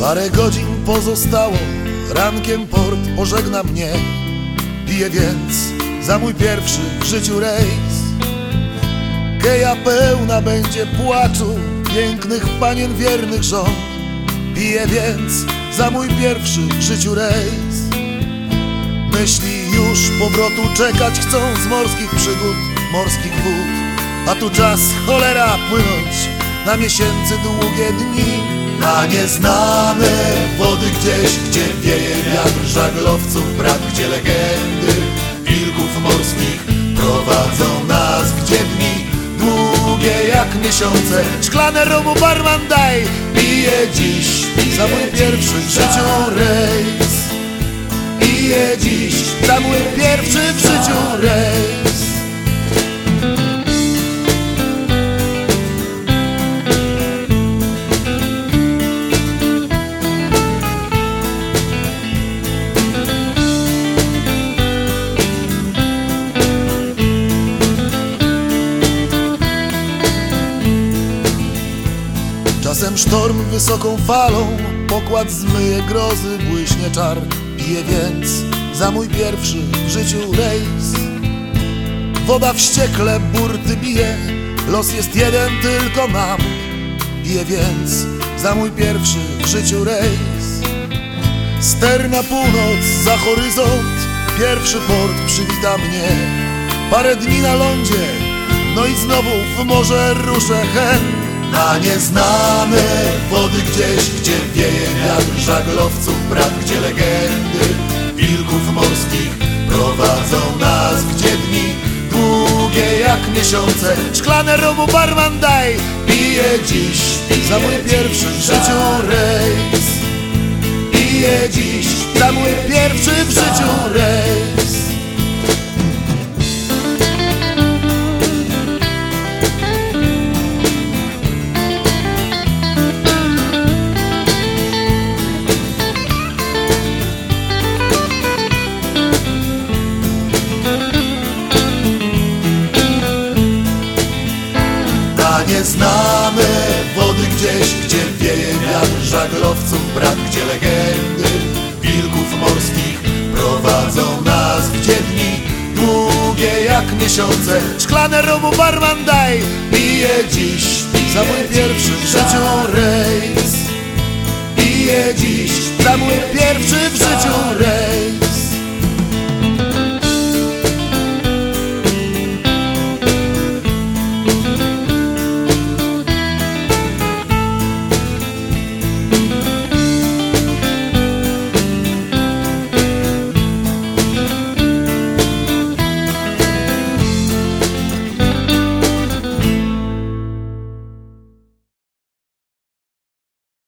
Parę godzin pozostało, rankiem port pożegna mnie. Piję więc za mój pierwszy w życiu rejs. Keja pełna będzie płaczu pięknych panien wiernych żon. Piję więc za mój pierwszy w życiu rejs. Myśli już powrotu czekać chcą z morskich przygód, morskich wód. A tu czas cholera płynąć na miesięcy długie dni. Na nieznane wody gdzieś, gdzie wieje wiatr żaglowców brak, gdzie legendy wilków morskich prowadzą nas, gdzie dni długie jak miesiące. Szklane romu barman daj, piję dziś za mój pierwszy w życiu rejs. Piję dziś za mój pierwszy w życiu rejs. Sztorm wysoką falą Pokład zmyje grozy, błyśnie czar. Piję więc za mój pierwszy w życiu rejs. Woda wściekle burty bije Los jest jeden, tylko mam. Piję więc za mój pierwszy w życiu rejs. Ster na północ, za horyzont Pierwszy port przywita mnie. Parę dni na lądzie No i znowu w morze ruszę hen Na nieznane wody gdzieś Gdzie wieje wiatr żaglowców brak Gdzie legendy wilków morskich Prowadzą nas Gdzie dni długie jak miesiące. Szklane romu barman daj Piję dziś za mój pierwszy w życiu rejs żaglowców brak, gdzie legendy wilków morskich prowadzą nas, gdzie dni długie jak miesiące. Szklane romu barman daj, piję dziś za mój pierwszy w życiu